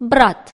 брат.